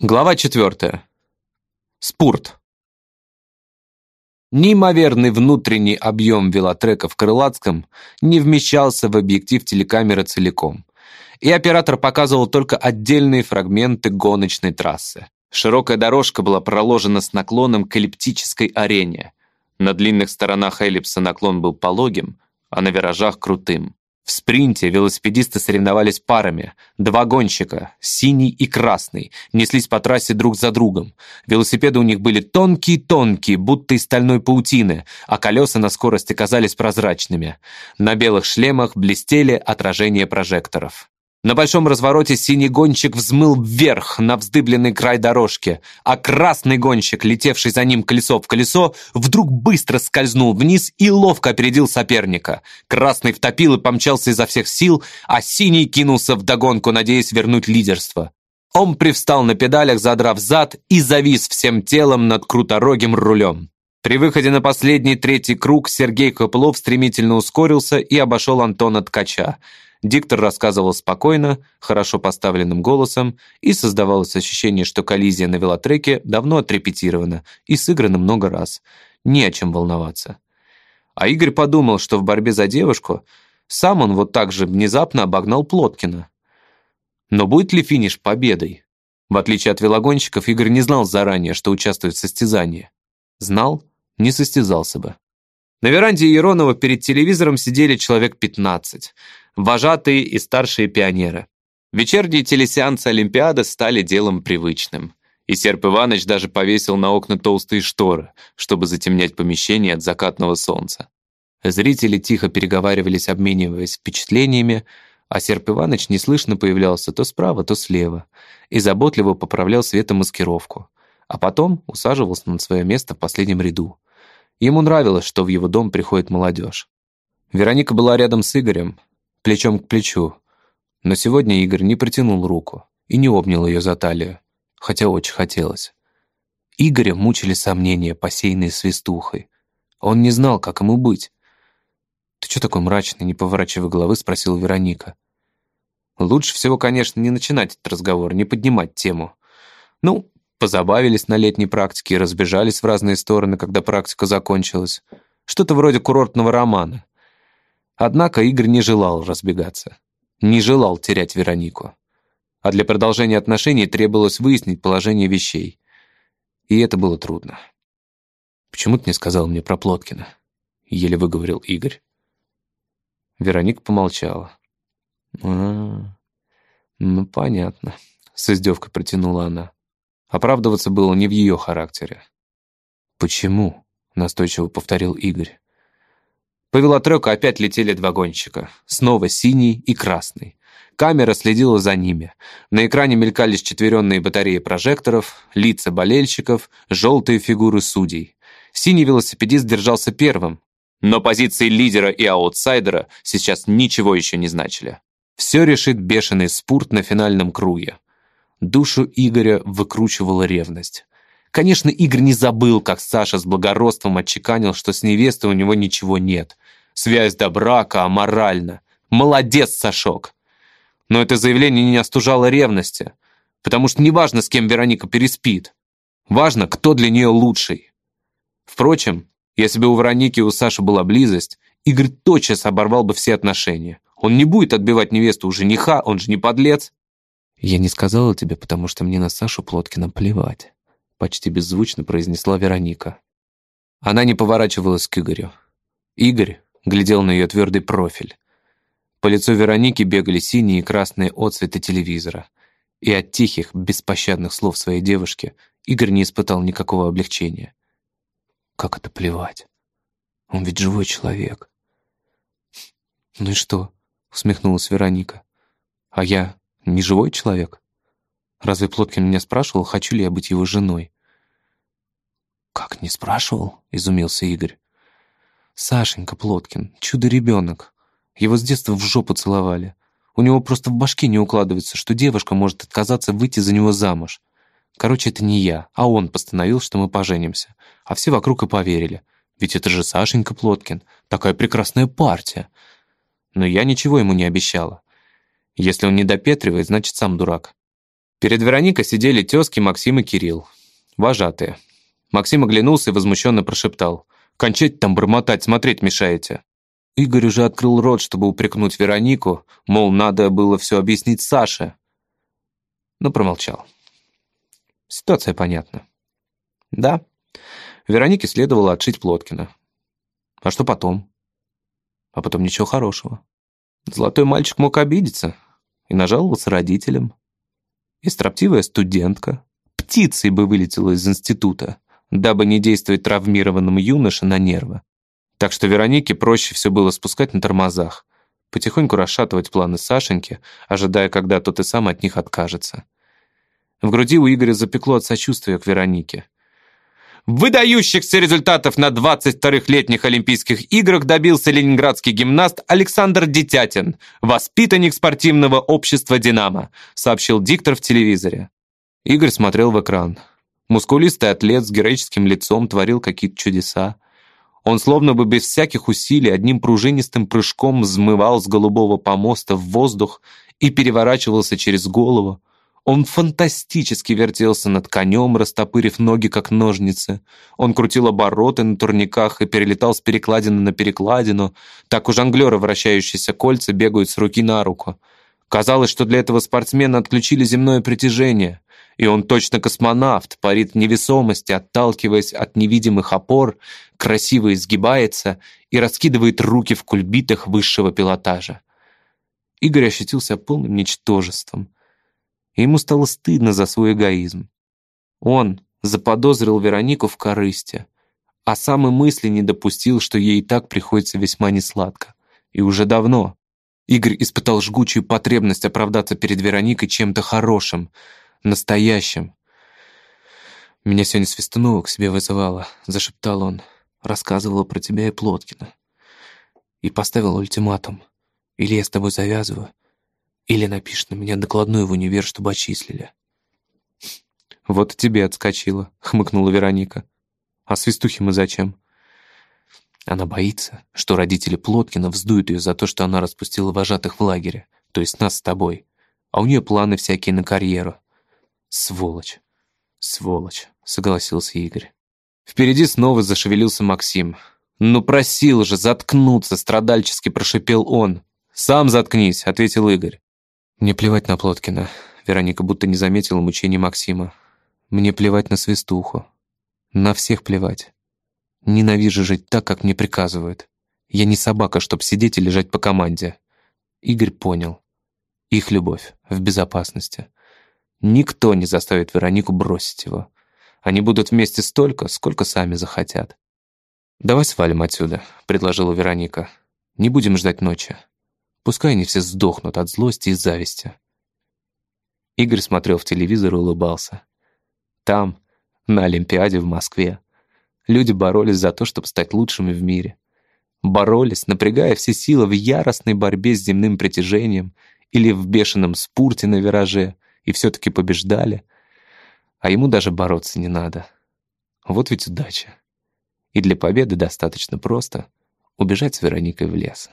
Глава четвертая. Спорт. Неимоверный внутренний объем велотрека в Крылатском не вмещался в объектив телекамеры целиком, и оператор показывал только отдельные фрагменты гоночной трассы. Широкая дорожка была проложена с наклоном к эллиптической арене. На длинных сторонах эллипса наклон был пологим, а на виражах крутым. В спринте велосипедисты соревновались парами. Два гонщика, синий и красный, неслись по трассе друг за другом. Велосипеды у них были тонкие-тонкие, будто из стальной паутины, а колеса на скорости казались прозрачными. На белых шлемах блестели отражения прожекторов. На большом развороте синий гонщик взмыл вверх на вздыбленный край дорожки, а красный гонщик, летевший за ним колесо в колесо, вдруг быстро скользнул вниз и ловко опередил соперника. Красный втопил и помчался изо всех сил, а синий кинулся в догонку, надеясь вернуть лидерство. Он привстал на педалях, задрав зад, и завис всем телом над круторогим рулем. При выходе на последний третий круг Сергей Копылов стремительно ускорился и обошел Антона Ткача. Диктор рассказывал спокойно, хорошо поставленным голосом, и создавалось ощущение, что коллизия на велотреке давно отрепетирована и сыграна много раз. Не о чем волноваться. А Игорь подумал, что в борьбе за девушку сам он вот так же внезапно обогнал Плоткина. Но будет ли финиш победой? В отличие от велогонщиков, Игорь не знал заранее, что участвует в состязании. Знал, не состязался бы. На веранде Еронова перед телевизором сидели человек 15 вожатые и старшие пионеры. Вечерние телесеансы Олимпиады стали делом привычным. И Серп Иванович даже повесил на окна толстые шторы, чтобы затемнять помещение от закатного солнца. Зрители тихо переговаривались, обмениваясь впечатлениями, а Серп Иванович неслышно появлялся то справа, то слева и заботливо поправлял светомаскировку, а потом усаживался на свое место в последнем ряду. Ему нравилось, что в его дом приходит молодежь. Вероника была рядом с Игорем, плечом к плечу. Но сегодня Игорь не протянул руку и не обнял ее за талию, хотя очень хотелось. Игоря мучили сомнения, посеянные свистухой. Он не знал, как ему быть. «Ты что такой мрачный?» — не поворачивая головы, спросила Вероника. Лучше всего, конечно, не начинать этот разговор, не поднимать тему. Ну, позабавились на летней практике и разбежались в разные стороны, когда практика закончилась. Что-то вроде курортного романа. Однако Игорь не желал разбегаться. Не желал терять Веронику. А для продолжения отношений требовалось выяснить положение вещей. И это было трудно. «Почему ты не сказал мне про Плоткина?» Еле выговорил Игорь. Вероника помолчала. «А, ну, понятно», — с издевкой протянула она. Оправдываться было не в ее характере. «Почему?» — настойчиво повторил Игорь. По велотреку опять летели два гонщика. Снова синий и красный. Камера следила за ними. На экране мелькали четверенные батареи прожекторов, лица болельщиков, желтые фигуры судей. Синий велосипедист держался первым, но позиции лидера и аутсайдера сейчас ничего еще не значили. Все решит бешеный спорт на финальном круге. Душу Игоря выкручивала ревность. Конечно, Игорь не забыл, как Саша с благородством отчеканил, что с невестой у него ничего нет. Связь до брака аморальна. Молодец, Сашок! Но это заявление не остужало ревности, потому что неважно, с кем Вероника переспит. Важно, кто для нее лучший. Впрочем, если бы у Вероники и у Саши была близость, Игорь тотчас оборвал бы все отношения. Он не будет отбивать невесту у жениха, он же не подлец. «Я не сказала тебе, потому что мне на Сашу Плоткина плевать», почти беззвучно произнесла Вероника. Она не поворачивалась к Игорю. Игорь глядел на ее твердый профиль. По лицу Вероники бегали синие и красные отцветы телевизора. И от тихих, беспощадных слов своей девушки Игорь не испытал никакого облегчения. Как это плевать? Он ведь живой человек. «Ну и что?» — усмехнулась Вероника. «А я не живой человек?» Разве Плоткин меня спрашивал, хочу ли я быть его женой? «Как не спрашивал?» — изумился Игорь. «Сашенька Плоткин, чудо-ребенок. Его с детства в жопу целовали. У него просто в башке не укладывается, что девушка может отказаться выйти за него замуж. Короче, это не я, а он постановил, что мы поженимся. А все вокруг и поверили. Ведь это же Сашенька Плоткин. Такая прекрасная партия. Но я ничего ему не обещала. Если он не допетривает, значит, сам дурак. Перед Вероникой сидели тезки Максим и Кирилл. Вожатые. Максим оглянулся и возмущенно прошептал. «Кончать там бормотать, смотреть мешаете». Игорь уже открыл рот, чтобы упрекнуть Веронику, мол, надо было все объяснить Саше. Но промолчал. Ситуация понятна. Да, Веронике следовало отшить Плоткина. А что потом? А потом ничего хорошего. Золотой мальчик мог обидеться и нажаловаться родителям. И строптивая студентка птицей бы вылетела из института, дабы не действовать травмированному юноше на нервы. Так что Веронике проще все было спускать на тормозах, потихоньку расшатывать планы Сашеньки, ожидая, когда тот и сам от них откажется. В груди у Игоря запекло от сочувствия к Веронике. Выдающихся результатов на 22-х летних Олимпийских играх добился ленинградский гимнаст Александр Детятин, воспитанник спортивного общества «Динамо», сообщил диктор в телевизоре. Игорь смотрел в экран. Мускулистый атлет с героическим лицом творил какие-то чудеса. Он словно бы без всяких усилий одним пружинистым прыжком взмывал с голубого помоста в воздух и переворачивался через голову, он фантастически вертелся над конем, растопырив ноги, как ножницы. Он крутил обороты на турниках и перелетал с перекладины на перекладину. Так у жонглера вращающиеся кольца бегают с руки на руку. Казалось, что для этого спортсмена отключили земное притяжение. И он точно космонавт, парит в невесомости, отталкиваясь от невидимых опор, красиво изгибается и раскидывает руки в кульбитах высшего пилотажа. Игорь ощутился полным ничтожеством ему стало стыдно за свой эгоизм. Он заподозрил Веронику в корысти, а сам и мысли не допустил, что ей и так приходится весьма несладко. И уже давно. Игорь испытал жгучую потребность оправдаться перед Вероникой чем-то хорошим, настоящим. «Меня сегодня Свистунова к себе вызывала», — зашептал он. «Рассказывала про тебя и Плоткина. И поставил ультиматум. Или я с тобой завязываю, или напишет на меня докладную в универ, чтобы отчислили. «Вот и тебе отскочила», — хмыкнула Вероника. «А свистухи мы зачем?» Она боится, что родители Плоткина вздуют ее за то, что она распустила вожатых в лагере, то есть нас с тобой. А у нее планы всякие на карьеру. Сволочь. Сволочь, согласился Игорь. Впереди снова зашевелился Максим. «Ну просил же заткнуться!» — страдальчески прошипел он. «Сам заткнись!» — ответил Игорь. Мне плевать на Плоткина. Вероника будто не заметила мучений Максима. Мне плевать на свистуху. На всех плевать. Ненавижу жить так, как мне приказывают. Я не собака, чтоб сидеть и лежать по команде. Игорь понял. Их любовь в безопасности. Никто не заставит Веронику бросить его. Они будут вместе столько, сколько сами захотят. «Давай свалим отсюда», — предложила Вероника. «Не будем ждать ночи. Пускай они все сдохнут от злости и зависти. Игорь смотрел в телевизор и улыбался. Там, на Олимпиаде в Москве, люди боролись за то, чтобы стать лучшими в мире. Боролись, напрягая все силы в яростной борьбе с земным притяжением или в бешеном спорте на вираже, и все-таки побеждали. А ему даже бороться не надо. Вот ведь удача. И для победы достаточно просто убежать с Вероникой в лес.